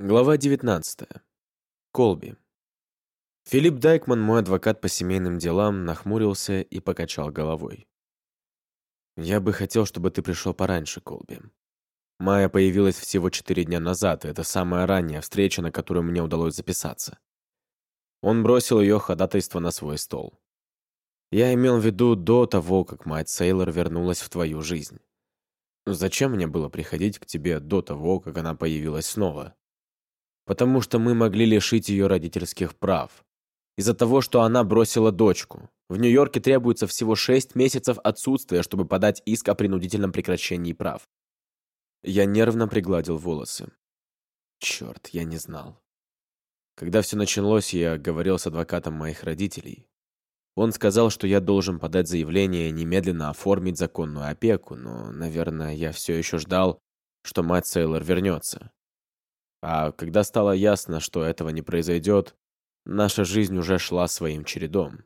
Глава 19. Колби. Филипп Дайкман, мой адвокат по семейным делам, нахмурился и покачал головой. «Я бы хотел, чтобы ты пришел пораньше, Колби. Майя появилась всего четыре дня назад, и это самая ранняя встреча, на которую мне удалось записаться. Он бросил ее ходатайство на свой стол. Я имел в виду до того, как мать Сейлор вернулась в твою жизнь. Зачем мне было приходить к тебе до того, как она появилась снова?» Потому что мы могли лишить ее родительских прав. Из-за того, что она бросила дочку. В Нью-Йорке требуется всего 6 месяцев отсутствия, чтобы подать иск о принудительном прекращении прав. Я нервно пригладил волосы. Черт, я не знал. Когда все началось, я говорил с адвокатом моих родителей. Он сказал, что я должен подать заявление и немедленно оформить законную опеку, но, наверное, я все еще ждал, что мать Сейлор вернется. А когда стало ясно, что этого не произойдет, наша жизнь уже шла своим чередом.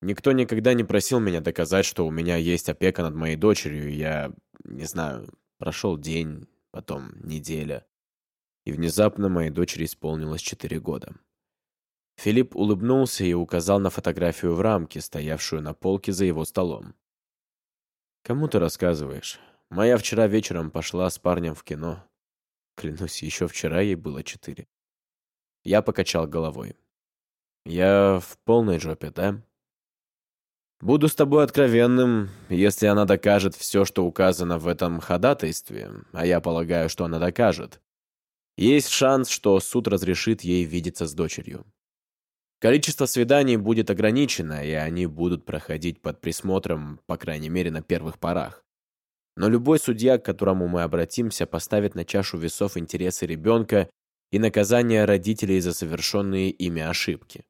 Никто никогда не просил меня доказать, что у меня есть опека над моей дочерью, я, не знаю, прошел день, потом неделя. И внезапно моей дочери исполнилось четыре года. Филипп улыбнулся и указал на фотографию в рамке, стоявшую на полке за его столом. «Кому ты рассказываешь? Моя вчера вечером пошла с парнем в кино. Клянусь, еще вчера ей было четыре. Я покачал головой. Я в полной жопе, да? Буду с тобой откровенным, если она докажет все, что указано в этом ходатайстве, а я полагаю, что она докажет. Есть шанс, что суд разрешит ей видеться с дочерью. Количество свиданий будет ограничено, и они будут проходить под присмотром, по крайней мере, на первых порах. Но любой судья, к которому мы обратимся, поставит на чашу весов интересы ребенка и наказание родителей за совершенные ими ошибки.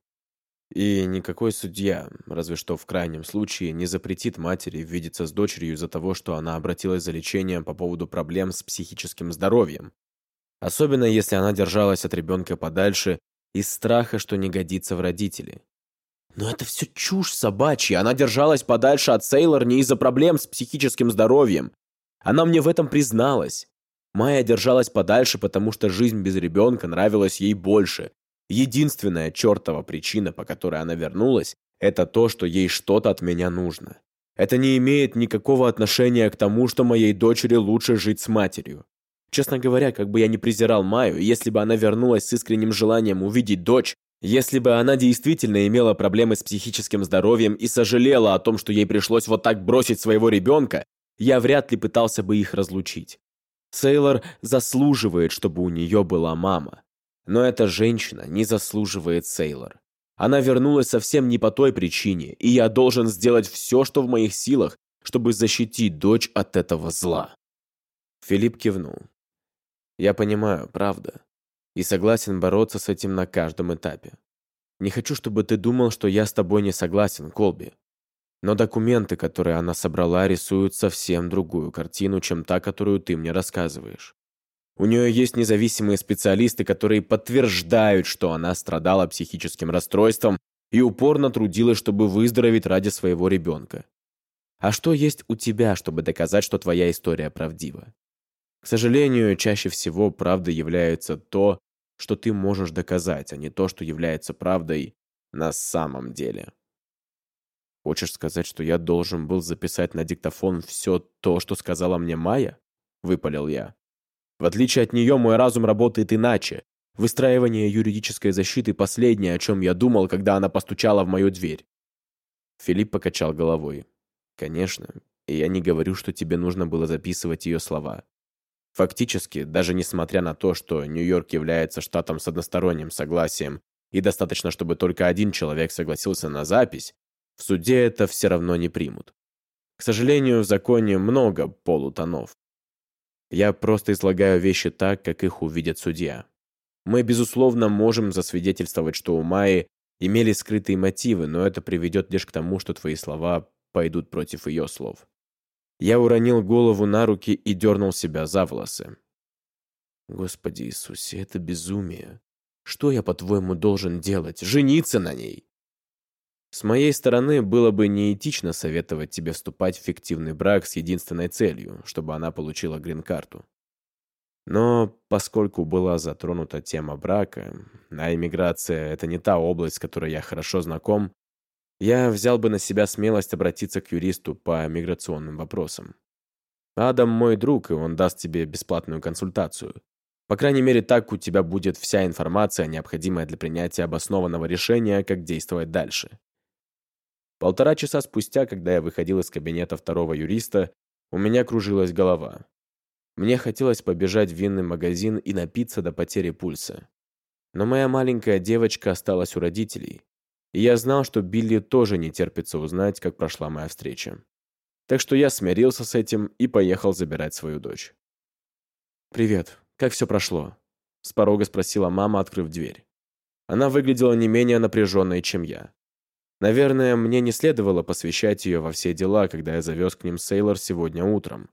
И никакой судья, разве что в крайнем случае, не запретит матери видеться с дочерью из-за того, что она обратилась за лечением по поводу проблем с психическим здоровьем. Особенно если она держалась от ребенка подальше из страха, что не годится в родители. Но это все чушь собачья. Она держалась подальше от Сейлор не из-за проблем с психическим здоровьем. Она мне в этом призналась. Майя держалась подальше, потому что жизнь без ребенка нравилась ей больше. Единственная чертова причина, по которой она вернулась, это то, что ей что-то от меня нужно. Это не имеет никакого отношения к тому, что моей дочери лучше жить с матерью. Честно говоря, как бы я ни презирал Майю, если бы она вернулась с искренним желанием увидеть дочь, если бы она действительно имела проблемы с психическим здоровьем и сожалела о том, что ей пришлось вот так бросить своего ребенка, я вряд ли пытался бы их разлучить. Сейлор заслуживает, чтобы у нее была мама. Но эта женщина не заслуживает Сейлор. Она вернулась совсем не по той причине, и я должен сделать все, что в моих силах, чтобы защитить дочь от этого зла. Филипп кивнул. Я понимаю, правда и согласен бороться с этим на каждом этапе. Не хочу, чтобы ты думал, что я с тобой не согласен, Колби. Но документы, которые она собрала, рисуют совсем другую картину, чем та, которую ты мне рассказываешь. У нее есть независимые специалисты, которые подтверждают, что она страдала психическим расстройством и упорно трудилась, чтобы выздороветь ради своего ребенка. А что есть у тебя, чтобы доказать, что твоя история правдива? К сожалению, чаще всего правдой является то, что ты можешь доказать, а не то, что является правдой на самом деле. Хочешь сказать, что я должен был записать на диктофон все то, что сказала мне Майя? Выпалил я. В отличие от нее, мой разум работает иначе. Выстраивание юридической защиты – последнее, о чем я думал, когда она постучала в мою дверь. Филипп покачал головой. Конечно, и я не говорю, что тебе нужно было записывать ее слова. Фактически, даже несмотря на то, что Нью-Йорк является штатом с односторонним согласием и достаточно, чтобы только один человек согласился на запись, в суде это все равно не примут. К сожалению, в законе много полутонов. Я просто излагаю вещи так, как их увидит судья. Мы, безусловно, можем засвидетельствовать, что у Майи имели скрытые мотивы, но это приведет лишь к тому, что твои слова пойдут против ее слов. Я уронил голову на руки и дернул себя за волосы. Господи Иисусе, это безумие. Что я, по-твоему, должен делать? Жениться на ней? С моей стороны, было бы неэтично советовать тебе вступать в фиктивный брак с единственной целью, чтобы она получила грин-карту. Но поскольку была затронута тема брака, а иммиграция — это не та область, с которой я хорошо знаком, я взял бы на себя смелость обратиться к юристу по миграционным вопросам. Адам мой друг, и он даст тебе бесплатную консультацию. По крайней мере, так у тебя будет вся информация, необходимая для принятия обоснованного решения, как действовать дальше. Полтора часа спустя, когда я выходил из кабинета второго юриста, у меня кружилась голова. Мне хотелось побежать в винный магазин и напиться до потери пульса. Но моя маленькая девочка осталась у родителей, и я знал, что Билли тоже не терпится узнать, как прошла моя встреча. Так что я смирился с этим и поехал забирать свою дочь. «Привет. Как все прошло?» С порога спросила мама, открыв дверь. Она выглядела не менее напряженной, чем я. Наверное, мне не следовало посвящать ее во все дела, когда я завез к ним Сейлор сегодня утром.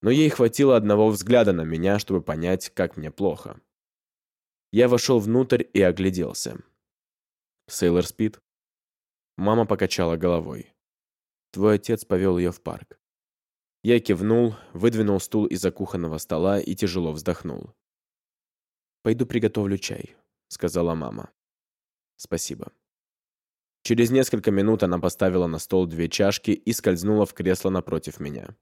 Но ей хватило одного взгляда на меня, чтобы понять, как мне плохо. Я вошел внутрь и огляделся. Сейлор спит?» Мама покачала головой. «Твой отец повел ее в парк». Я кивнул, выдвинул стул из-за кухонного стола и тяжело вздохнул. «Пойду приготовлю чай», — сказала мама. «Спасибо». Через несколько минут она поставила на стол две чашки и скользнула в кресло напротив меня.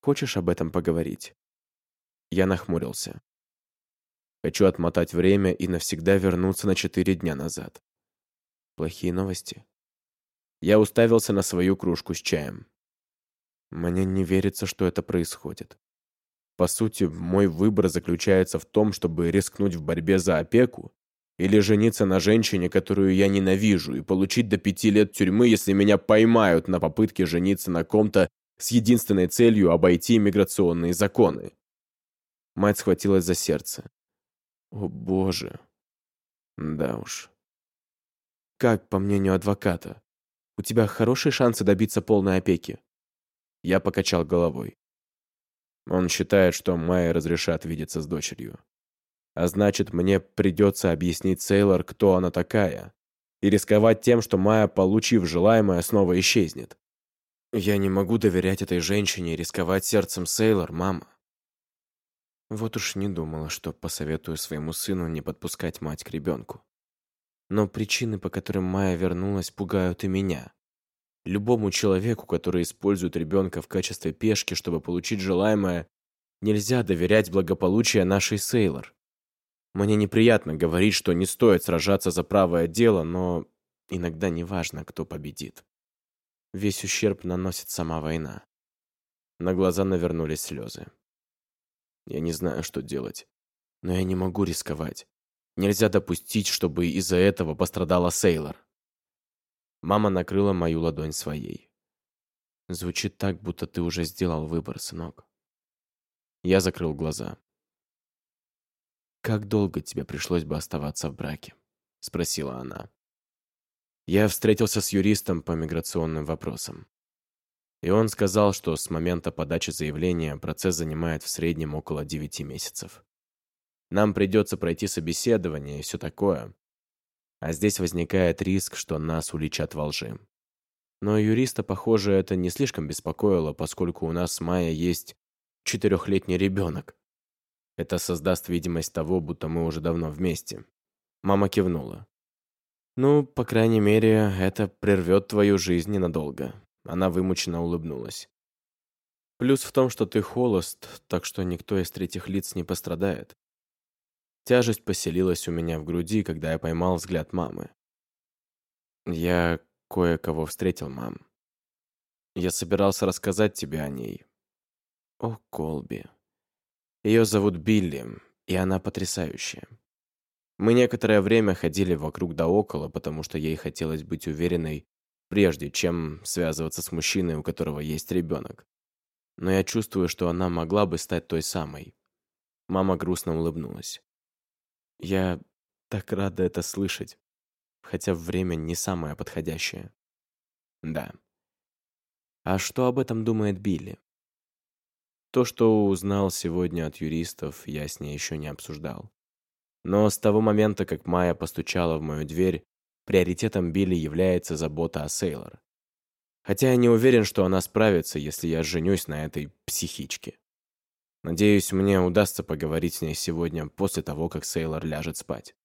«Хочешь об этом поговорить?» Я нахмурился. Хочу отмотать время и навсегда вернуться на четыре дня назад. Плохие новости. Я уставился на свою кружку с чаем. Мне не верится, что это происходит. По сути, мой выбор заключается в том, чтобы рискнуть в борьбе за опеку или жениться на женщине, которую я ненавижу, и получить до пяти лет тюрьмы, если меня поймают на попытке жениться на ком-то с единственной целью обойти иммиграционные законы. Мать схватилась за сердце. О боже. Да уж. Как, по мнению адвоката? У тебя хорошие шансы добиться полной опеки? Я покачал головой. Он считает, что Майя разрешат видеться с дочерью. А значит, мне придется объяснить Сейлор, кто она такая, и рисковать тем, что Майя, получив желаемое, снова исчезнет. Я не могу доверять этой женщине и рисковать сердцем Сейлор, мама. Вот уж не думала, что посоветую своему сыну не подпускать мать к ребенку. Но причины, по которым Майя вернулась, пугают и меня. Любому человеку, который использует ребенка в качестве пешки, чтобы получить желаемое, нельзя доверять благополучие нашей Сейлор. Мне неприятно говорить, что не стоит сражаться за правое дело, но иногда не важно, кто победит. Весь ущерб наносит сама война. На глаза навернулись слезы. Я не знаю, что делать. Но я не могу рисковать. Нельзя допустить, чтобы из-за этого пострадала Сейлор. Мама накрыла мою ладонь своей. Звучит так, будто ты уже сделал выбор, сынок. Я закрыл глаза. «Как долго тебе пришлось бы оставаться в браке?» — спросила она. Я встретился с юристом по миграционным вопросам. И он сказал, что с момента подачи заявления процесс занимает в среднем около 9 месяцев. Нам придется пройти собеседование и все такое. А здесь возникает риск, что нас уличат во лжи. Но юриста, похоже, это не слишком беспокоило, поскольку у нас с Майей есть четырехлетний ребенок. Это создаст видимость того, будто мы уже давно вместе. Мама кивнула. Ну, по крайней мере, это прервет твою жизнь ненадолго. Она вымученно улыбнулась. Плюс в том, что ты холост, так что никто из третьих лиц не пострадает. Тяжесть поселилась у меня в груди, когда я поймал взгляд мамы. Я кое-кого встретил, мам. Я собирался рассказать тебе о ней. О, Колби. Ее зовут Билли, и она потрясающая. Мы некоторое время ходили вокруг да около, потому что ей хотелось быть уверенной, прежде чем связываться с мужчиной, у которого есть ребенок. Но я чувствую, что она могла бы стать той самой. Мама грустно улыбнулась. Я так рада это слышать, хотя время не самое подходящее. Да. А что об этом думает Билли? То, что узнал сегодня от юристов, я с ней еще не обсуждал. Но с того момента, как Майя постучала в мою дверь, приоритетом Билли является забота о Сейлор. Хотя я не уверен, что она справится, если я женюсь на этой психичке. Надеюсь, мне удастся поговорить с ней сегодня после того, как Сейлор ляжет спать.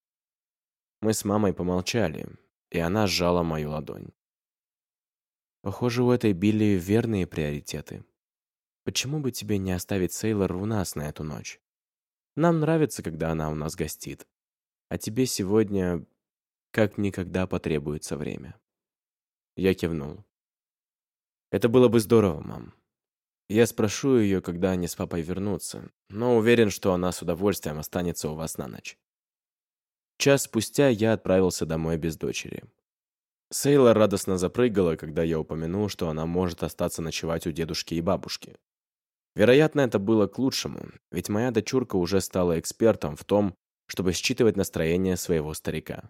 Мы с мамой помолчали, и она сжала мою ладонь. Похоже, у этой Билли верные приоритеты. Почему бы тебе не оставить Сейлор у нас на эту ночь? Нам нравится, когда она у нас гостит. А тебе сегодня как никогда потребуется время. Я кивнул. Это было бы здорово, мам. Я спрошу ее, когда они с папой вернутся, но уверен, что она с удовольствием останется у вас на ночь. Час спустя я отправился домой без дочери. Сейла радостно запрыгала, когда я упомянул, что она может остаться ночевать у дедушки и бабушки. Вероятно, это было к лучшему, ведь моя дочурка уже стала экспертом в том, чтобы считывать настроение своего старика.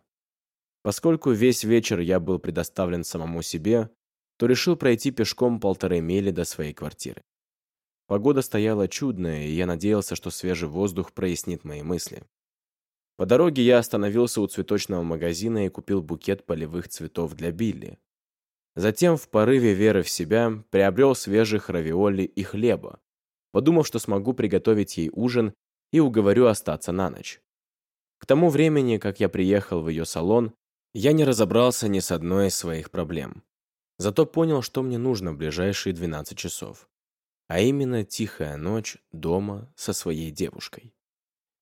Поскольку весь вечер я был предоставлен самому себе, то решил пройти пешком полторы мили до своей квартиры. Погода стояла чудная, и я надеялся, что свежий воздух прояснит мои мысли. По дороге я остановился у цветочного магазина и купил букет полевых цветов для Билли. Затем, в порыве веры в себя, приобрел свежих равиоли и хлеба, подумав, что смогу приготовить ей ужин и уговорю остаться на ночь. К тому времени, как я приехал в ее салон, я не разобрался ни с одной из своих проблем. Зато понял, что мне нужно в ближайшие 12 часов а именно тихая ночь дома со своей девушкой.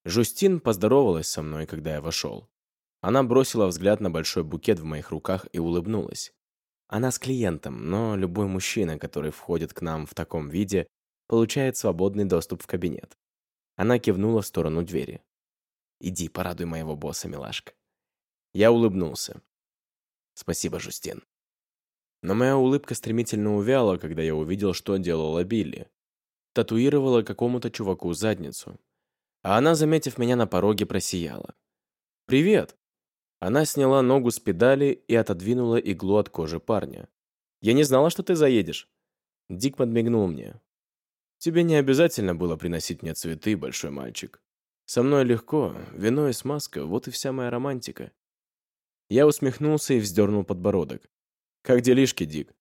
Жустин поздоровалась со мной, когда я вошел. Она бросила взгляд на большой букет в моих руках и улыбнулась. Она с клиентом, но любой мужчина, который входит к нам в таком виде, получает свободный доступ в кабинет. Она кивнула в сторону двери. «Иди, порадуй моего босса, милашка». Я улыбнулся. «Спасибо, Жустин». Но моя улыбка стремительно увяла, когда я увидел, что делала Билли. Татуировала какому-то чуваку задницу. А она, заметив меня на пороге, просияла. «Привет!» Она сняла ногу с педали и отодвинула иглу от кожи парня. «Я не знала, что ты заедешь». Дик подмигнул мне. «Тебе не обязательно было приносить мне цветы, большой мальчик. Со мной легко, вино и смазка, вот и вся моя романтика». Я усмехнулся и вздернул подбородок. «Как делишки, Дик?»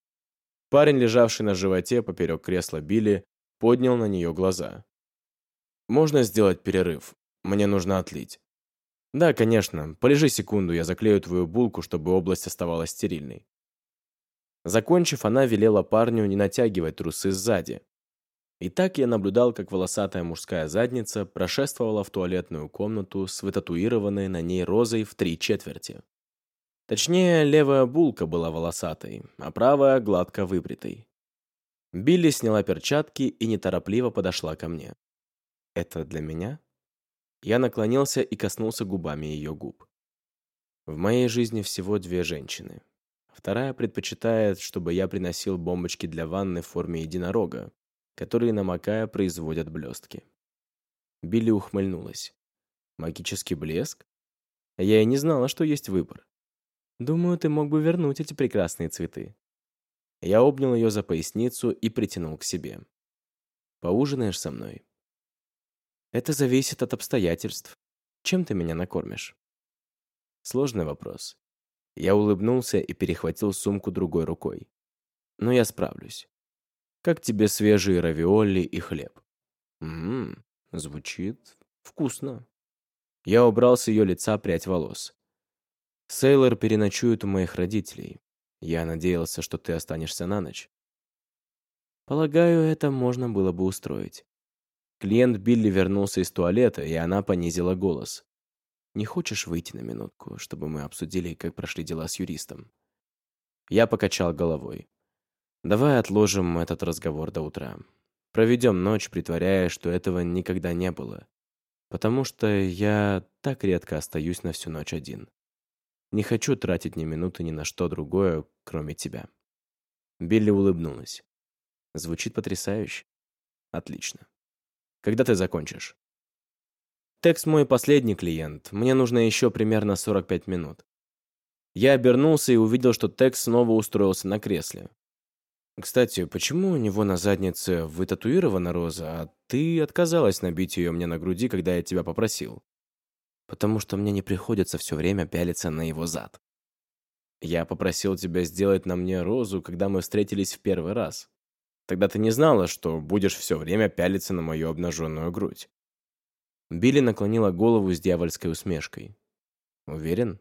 Парень, лежавший на животе поперек кресла Билли, поднял на нее глаза. «Можно сделать перерыв? Мне нужно отлить». «Да, конечно. Полежи секунду, я заклею твою булку, чтобы область оставалась стерильной». Закончив, она велела парню не натягивать трусы сзади. И так я наблюдал, как волосатая мужская задница прошествовала в туалетную комнату с вытатуированной на ней розой в три четверти. Точнее, левая булка была волосатой, а правая гладко выбритой. Билли сняла перчатки и неторопливо подошла ко мне. «Это для меня?» Я наклонился и коснулся губами ее губ. В моей жизни всего две женщины. Вторая предпочитает, чтобы я приносил бомбочки для ванны в форме единорога, которые, намокая, производят блестки. Билли ухмыльнулась. Магический блеск? Я и не знала, что есть выбор. Думаю, ты мог бы вернуть эти прекрасные цветы. Я обнял ее за поясницу и притянул к себе. Поужинаешь со мной? Это зависит от обстоятельств. Чем ты меня накормишь? Сложный вопрос. Я улыбнулся и перехватил сумку другой рукой. Но я справлюсь. Как тебе свежие равиоли и хлеб? Ммм, звучит вкусно. Я убрал с ее лица прядь волос. Сейлор переночует у моих родителей. Я надеялся, что ты останешься на ночь. Полагаю, это можно было бы устроить. Клиент Билли вернулся из туалета, и она понизила голос. «Не хочешь выйти на минутку, чтобы мы обсудили, как прошли дела с юристом?» Я покачал головой. «Давай отложим этот разговор до утра. Проведем ночь, притворяя, что этого никогда не было. Потому что я так редко остаюсь на всю ночь один. Не хочу тратить ни минуты ни на что другое, кроме тебя». Билли улыбнулась. Звучит потрясающе. Отлично. Когда ты закончишь? Текст мой последний клиент. Мне нужно еще примерно 45 минут. Я обернулся и увидел, что Текс снова устроился на кресле. Кстати, почему у него на заднице вытатуирована роза, а ты отказалась набить ее мне на груди, когда я тебя попросил? Потому что мне не приходится все время пялиться на его зад. Я попросил тебя сделать на мне розу, когда мы встретились в первый раз. Тогда ты не знала, что будешь все время пялиться на мою обнаженную грудь. Билли наклонила голову с дьявольской усмешкой. «Уверен?»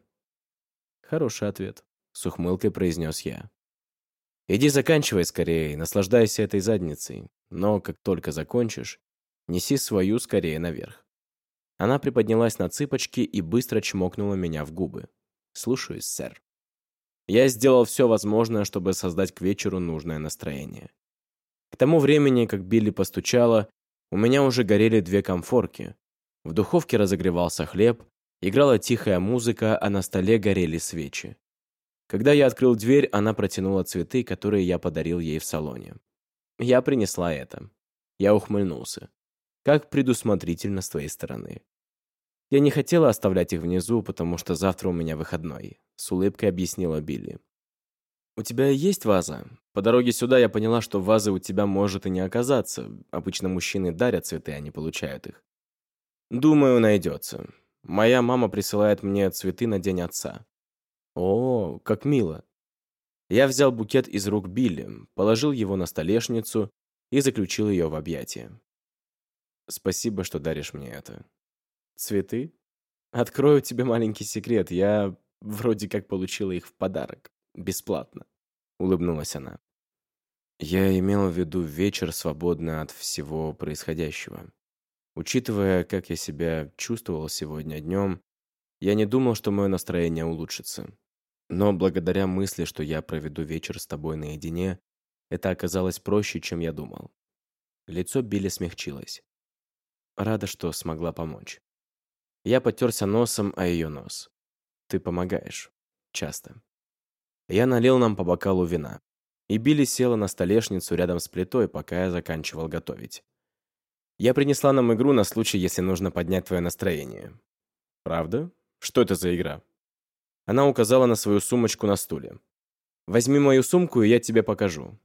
«Хороший ответ», — с ухмылкой произнес я. «Иди заканчивай скорее, наслаждайся этой задницей, но как только закончишь, неси свою скорее наверх». Она приподнялась на цыпочки и быстро чмокнула меня в губы. «Слушаюсь, сэр». Я сделал все возможное, чтобы создать к вечеру нужное настроение. К тому времени, как Билли постучала, у меня уже горели две комфорки. В духовке разогревался хлеб, играла тихая музыка, а на столе горели свечи. Когда я открыл дверь, она протянула цветы, которые я подарил ей в салоне. Я принесла это. Я ухмыльнулся. Как предусмотрительно с твоей стороны. Я не хотела оставлять их внизу, потому что завтра у меня выходной, с улыбкой объяснила Билли. «У тебя есть ваза? По дороге сюда я поняла, что вазы у тебя может и не оказаться. Обычно мужчины дарят цветы, а не получают их. Думаю, найдется. Моя мама присылает мне цветы на день отца. О, как мило. Я взял букет из рук Билли, положил его на столешницу и заключил ее в объятия. Спасибо, что даришь мне это. Цветы? Открою тебе маленький секрет. Я вроде как получила их в подарок. Бесплатно. Улыбнулась она. Я имел в виду вечер, свободный от всего происходящего. Учитывая, как я себя чувствовал сегодня днем, я не думал, что мое настроение улучшится. Но благодаря мысли, что я проведу вечер с тобой наедине, это оказалось проще, чем я думал. Лицо Билли смягчилось. Рада, что смогла помочь. Я потерся носом о ее нос. Ты помогаешь. Часто. Я налил нам по бокалу вина. И Билли села на столешницу рядом с плитой, пока я заканчивал готовить. Я принесла нам игру на случай, если нужно поднять твое настроение. Правда? Что это за игра? Она указала на свою сумочку на стуле. «Возьми мою сумку, и я тебе покажу».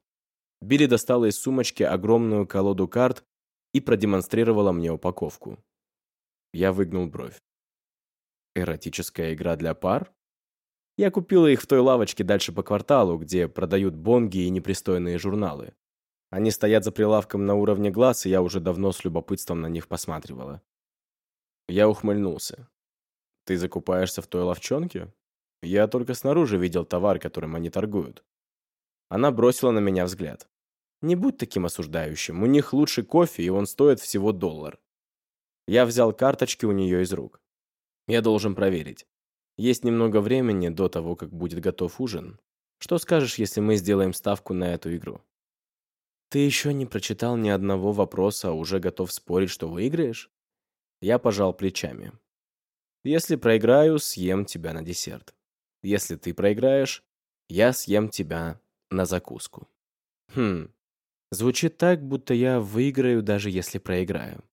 Билли достала из сумочки огромную колоду карт и продемонстрировала мне упаковку. Я выгнул бровь. «Эротическая игра для пар?» Я купила их в той лавочке дальше по кварталу, где продают бонги и непристойные журналы. Они стоят за прилавком на уровне глаз, и я уже давно с любопытством на них посматривала. Я ухмыльнулся. «Ты закупаешься в той ловчонке?» Я только снаружи видел товар, которым они торгуют. Она бросила на меня взгляд. Не будь таким осуждающим. У них лучший кофе, и он стоит всего доллар. Я взял карточки у нее из рук. Я должен проверить. Есть немного времени до того, как будет готов ужин. Что скажешь, если мы сделаем ставку на эту игру? Ты еще не прочитал ни одного вопроса, а уже готов спорить, что выиграешь? Я пожал плечами. Если проиграю, съем тебя на десерт. Если ты проиграешь, я съем тебя на закуску. Хм, звучит так, будто я выиграю, даже если проиграю.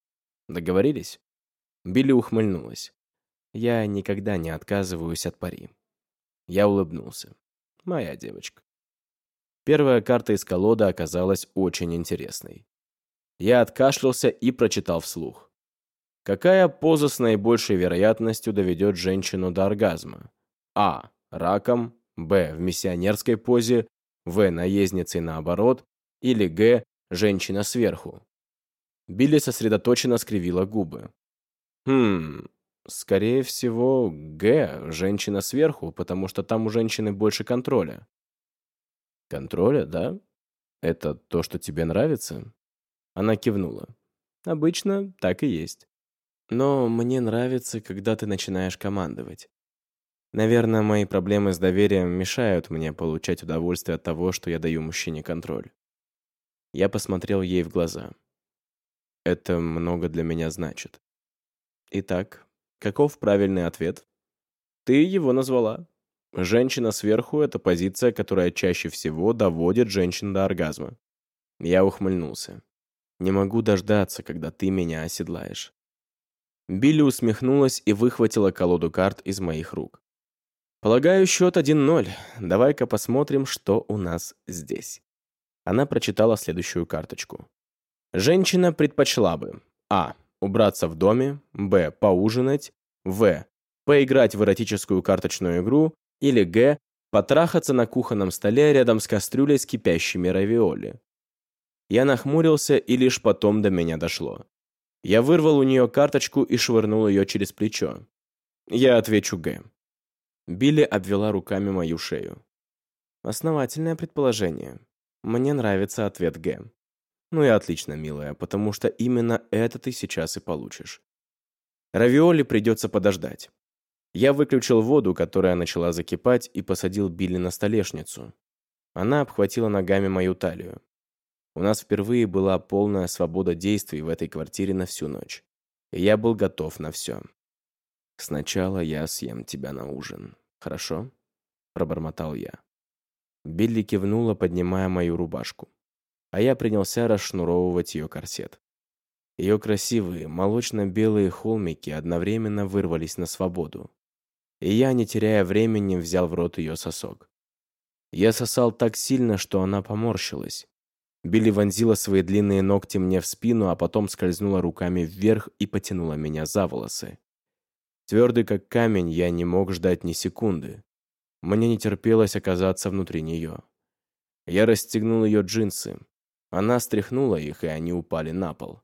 Договорились? Билли ухмыльнулась. Я никогда не отказываюсь от пари. Я улыбнулся. Моя девочка. Первая карта из колоды оказалась очень интересной. Я откашлялся и прочитал вслух. Какая поза с наибольшей вероятностью доведет женщину до оргазма? А раком, Б. в миссионерской позе, В. наездницей наоборот, или Г. женщина сверху. Билли сосредоточенно скривила губы. Хм, скорее всего, Г. женщина сверху, потому что там у женщины больше контроля. Контроля, да? Это то, что тебе нравится? Она кивнула. Обычно так и есть. Но мне нравится, когда ты начинаешь командовать. Наверное, мои проблемы с доверием мешают мне получать удовольствие от того, что я даю мужчине контроль. Я посмотрел ей в глаза. Это много для меня значит. Итак, каков правильный ответ? Ты его назвала. Женщина сверху — это позиция, которая чаще всего доводит женщин до оргазма. Я ухмыльнулся. Не могу дождаться, когда ты меня оседлаешь. Билли усмехнулась и выхватила колоду карт из моих рук. «Полагаю, счет 1-0. Давай-ка посмотрим, что у нас здесь». Она прочитала следующую карточку. Женщина предпочла бы А. Убраться в доме Б. Поужинать В. Поиграть в эротическую карточную игру или Г. Потрахаться на кухонном столе рядом с кастрюлей с кипящими равиоли. Я нахмурился, и лишь потом до меня дошло. Я вырвал у нее карточку и швырнул ее через плечо. Я отвечу Г. Билли обвела руками мою шею. Основательное предположение. Мне нравится ответ Г. Ну и отлично, милая, потому что именно это ты сейчас и получишь. Равиоли придется подождать. Я выключил воду, которая начала закипать, и посадил Билли на столешницу. Она обхватила ногами мою талию. У нас впервые была полная свобода действий в этой квартире на всю ночь. И я был готов на все. «Сначала я съем тебя на ужин, хорошо?» – пробормотал я. Билли кивнула, поднимая мою рубашку. А я принялся расшнуровывать ее корсет. Ее красивые, молочно-белые холмики одновременно вырвались на свободу и я, не теряя времени, взял в рот ее сосок. Я сосал так сильно, что она поморщилась. Билли вонзила свои длинные ногти мне в спину, а потом скользнула руками вверх и потянула меня за волосы. Твердый как камень, я не мог ждать ни секунды. Мне не терпелось оказаться внутри нее. Я расстегнул ее джинсы. Она стряхнула их, и они упали на пол.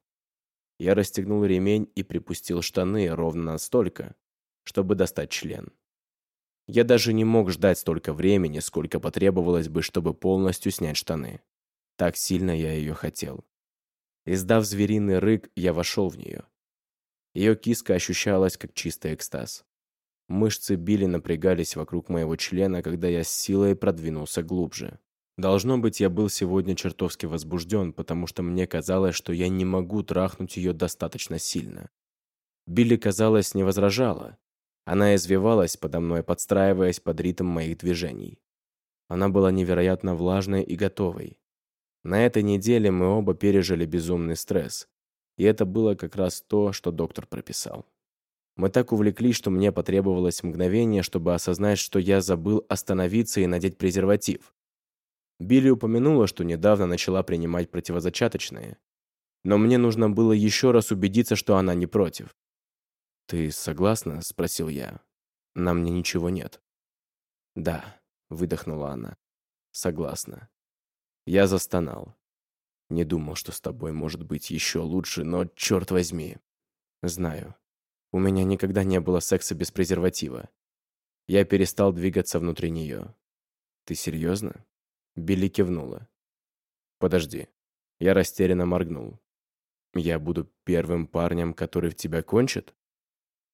Я расстегнул ремень и припустил штаны ровно настолько, чтобы достать член. Я даже не мог ждать столько времени, сколько потребовалось бы, чтобы полностью снять штаны. Так сильно я ее хотел. Издав звериный рык, я вошел в нее. Ее киска ощущалась, как чистый экстаз. Мышцы били напрягались вокруг моего члена, когда я с силой продвинулся глубже. Должно быть, я был сегодня чертовски возбужден, потому что мне казалось, что я не могу трахнуть ее достаточно сильно. Билли, казалось, не возражала. Она извивалась подо мной, подстраиваясь под ритм моих движений. Она была невероятно влажной и готовой. На этой неделе мы оба пережили безумный стресс. И это было как раз то, что доктор прописал. Мы так увлеклись, что мне потребовалось мгновение, чтобы осознать, что я забыл остановиться и надеть презерватив. Билли упомянула, что недавно начала принимать противозачаточные. Но мне нужно было еще раз убедиться, что она не против. «Ты согласна?» — спросил я. «На мне ничего нет». «Да», — выдохнула она. «Согласна». Я застонал. Не думал, что с тобой может быть еще лучше, но черт возьми. Знаю. У меня никогда не было секса без презерватива. Я перестал двигаться внутри нее. Ты серьезно? Билли кивнула. Подожди. Я растерянно моргнул. Я буду первым парнем, который в тебя кончит?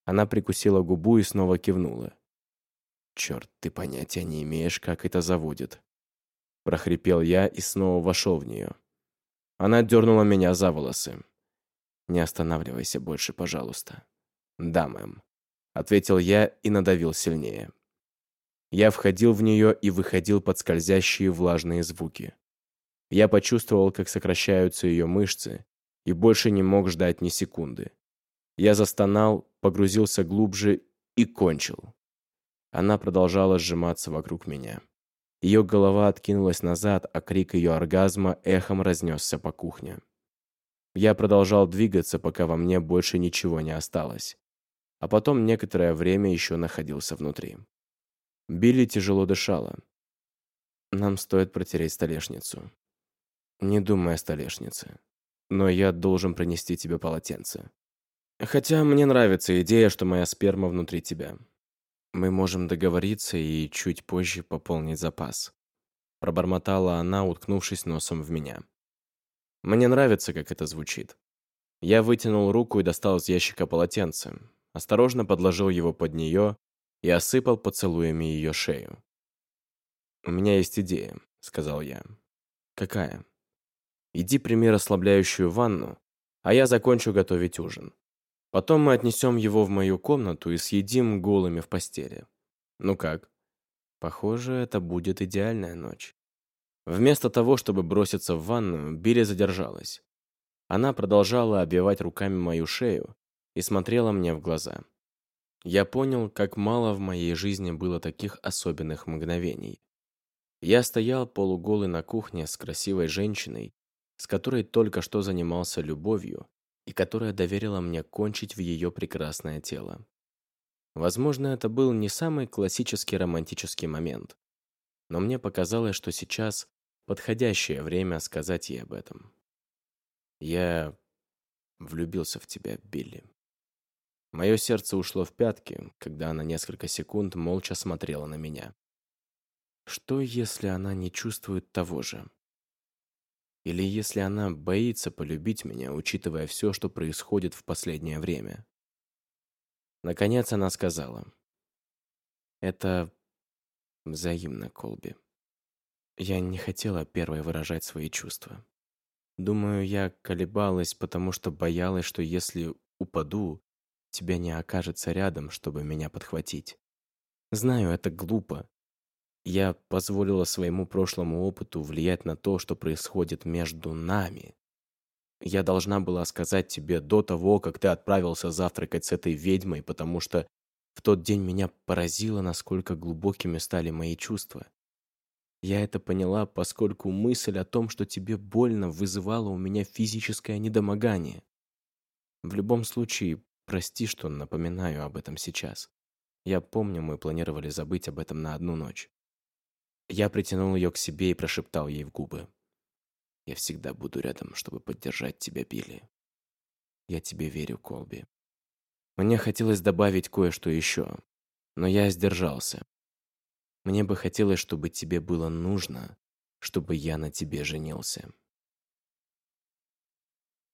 Она прикусила губу и снова кивнула. «Черт, ты понятия не имеешь, как это заводит». Прохрипел я и снова вошел в нее. Она дернула меня за волосы. «Не останавливайся больше, пожалуйста». «Да, мэм», — ответил я и надавил сильнее. Я входил в нее и выходил под скользящие влажные звуки. Я почувствовал, как сокращаются ее мышцы, и больше не мог ждать ни секунды. Я застонал, погрузился глубже и кончил. Она продолжала сжиматься вокруг меня. Ее голова откинулась назад, а крик ее оргазма эхом разнесся по кухне. Я продолжал двигаться, пока во мне больше ничего не осталось. А потом некоторое время еще находился внутри. Билли тяжело дышала. Нам стоит протереть столешницу. Не думай о столешнице. Но я должен принести тебе полотенце. Хотя мне нравится идея, что моя сперма внутри тебя. Мы можем договориться и чуть позже пополнить запас. Пробормотала она, уткнувшись носом в меня. Мне нравится, как это звучит. Я вытянул руку и достал из ящика полотенце, осторожно подложил его под нее и осыпал поцелуями ее шею. «У меня есть идея», — сказал я. «Какая?» «Иди прими расслабляющую ванну, а я закончу готовить ужин. Потом мы отнесем его в мою комнату и съедим голыми в постели. Ну как? Похоже, это будет идеальная ночь. Вместо того, чтобы броситься в ванную, Билли задержалась. Она продолжала обвивать руками мою шею и смотрела мне в глаза. Я понял, как мало в моей жизни было таких особенных мгновений. Я стоял полуголый на кухне с красивой женщиной, с которой только что занимался любовью, и которая доверила мне кончить в ее прекрасное тело. Возможно, это был не самый классический романтический момент, но мне показалось, что сейчас подходящее время сказать ей об этом. Я влюбился в тебя, Билли. Мое сердце ушло в пятки, когда она несколько секунд молча смотрела на меня. Что, если она не чувствует того же? Или если она боится полюбить меня, учитывая все, что происходит в последнее время? Наконец она сказала. «Это взаимно, Колби. Я не хотела первой выражать свои чувства. Думаю, я колебалась, потому что боялась, что если упаду, тебя не окажется рядом, чтобы меня подхватить. Знаю, это глупо. Я позволила своему прошлому опыту влиять на то, что происходит между нами. Я должна была сказать тебе до того, как ты отправился завтракать с этой ведьмой, потому что в тот день меня поразило, насколько глубокими стали мои чувства. Я это поняла, поскольку мысль о том, что тебе больно, вызывала у меня физическое недомогание. В любом случае, прости, что напоминаю об этом сейчас. Я помню, мы планировали забыть об этом на одну ночь. Я притянул ее к себе и прошептал ей в губы. «Я всегда буду рядом, чтобы поддержать тебя, Билли. Я тебе верю, Колби». Мне хотелось добавить кое-что еще, но я сдержался. Мне бы хотелось, чтобы тебе было нужно, чтобы я на тебе женился.